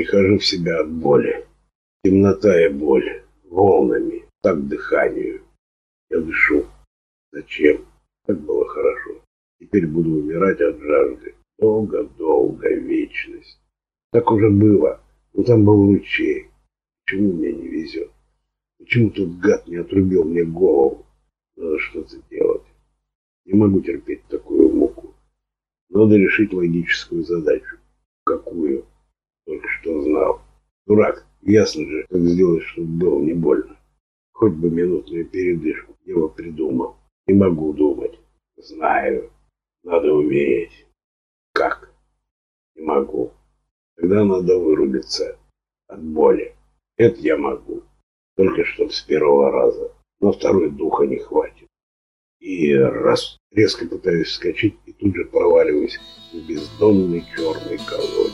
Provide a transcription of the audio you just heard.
Прихожу в себя от боли. Темнота и боль. Волнами. Так дыханию. Я дышу. Зачем? Так было хорошо. Теперь буду умирать от жажды. Долго-долго, вечность. Так уже было. Но там был ручей. Почему мне не везет? Почему тут гад не отрубил мне голову? Надо что-то делать. Не могу терпеть такую муку. Надо решить логическую задачу. Какую? Только что знал. Дурак, ясно же, как сделать, чтобы было не больно. Хоть бы минутную передышку. Дело придумал. Не могу думать. Знаю. Надо уметь. Как? Не могу. Тогда надо вырубиться от боли. Это я могу. Только что с первого раза. На второй духа не хватит. И раз резко пытаюсь вскочить и тут же проваливаюсь в бездонный черный колодец.